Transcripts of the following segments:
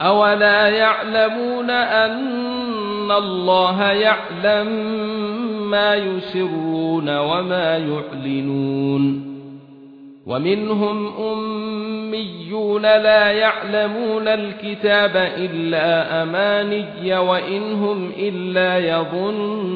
اولا يعلمون ان الله يعلم ما يسرون وما يعلنون ومنهم اميون لا يعلمون الكتاب الا اماني وانهم الا يظنون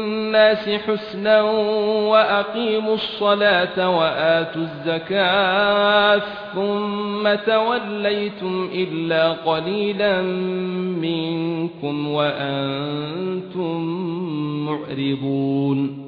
لِلنَّاسِ حُسْنًا وَأَقِيمُوا الصَّلَاةَ وَآتُوا الزَّكَاةَ ثُمَّ تَوَلَّيْتُمْ إِلَّا قَلِيلًا مِنكُمْ وَأَنْتُمْ مُعْرِضُونَ